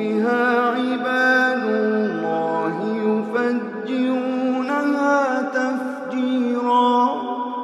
بها عباد الله يفجرونها تفجيرا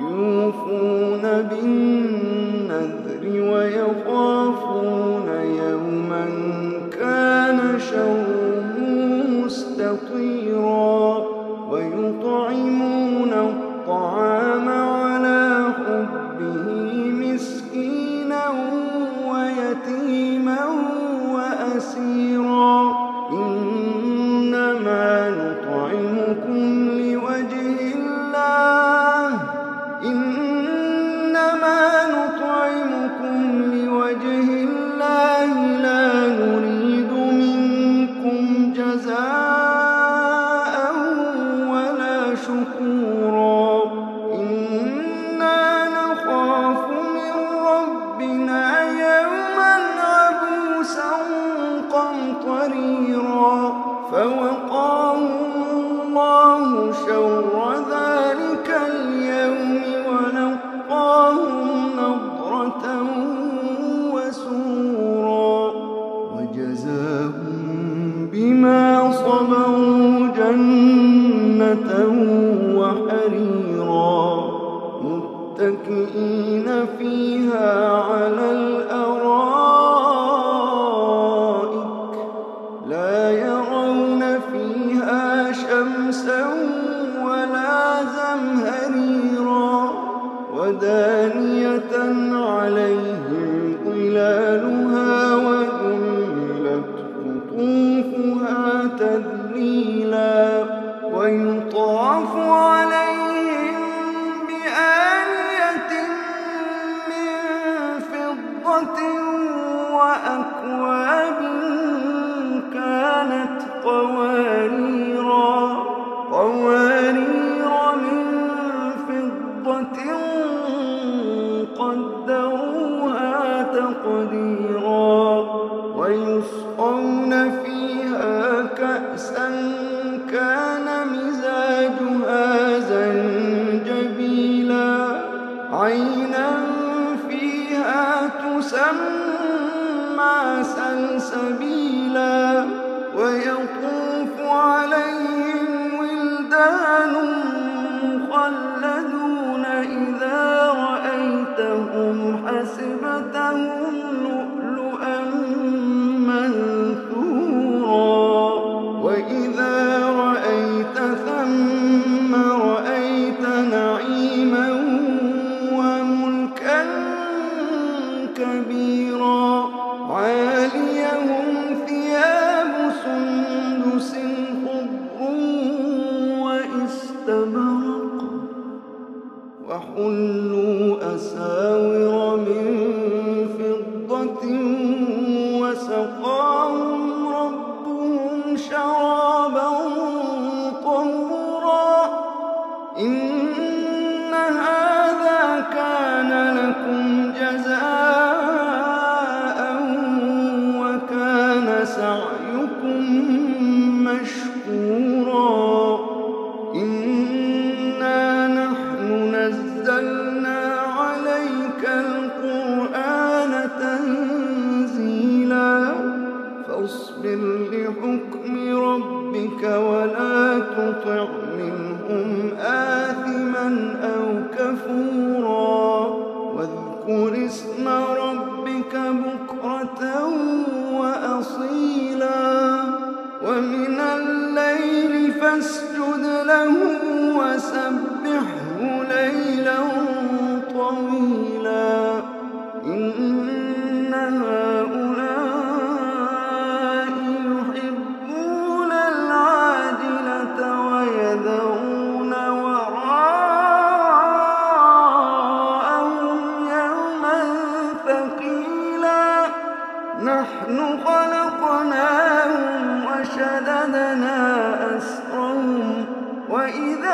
يوفون بالنذر ويخافون يوما كان شره مستقيما وحريرا متكئين فيها على الأرض قليلا ويطاف كأسا كان مزاجها زنجبيلا عينا فيها تسمى سلسبيلا ويقول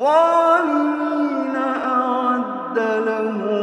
الظالمين أعد لهم